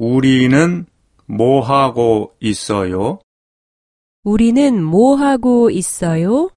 우리는 뭐 하고 있어요? 우리는 뭐 하고 있어요?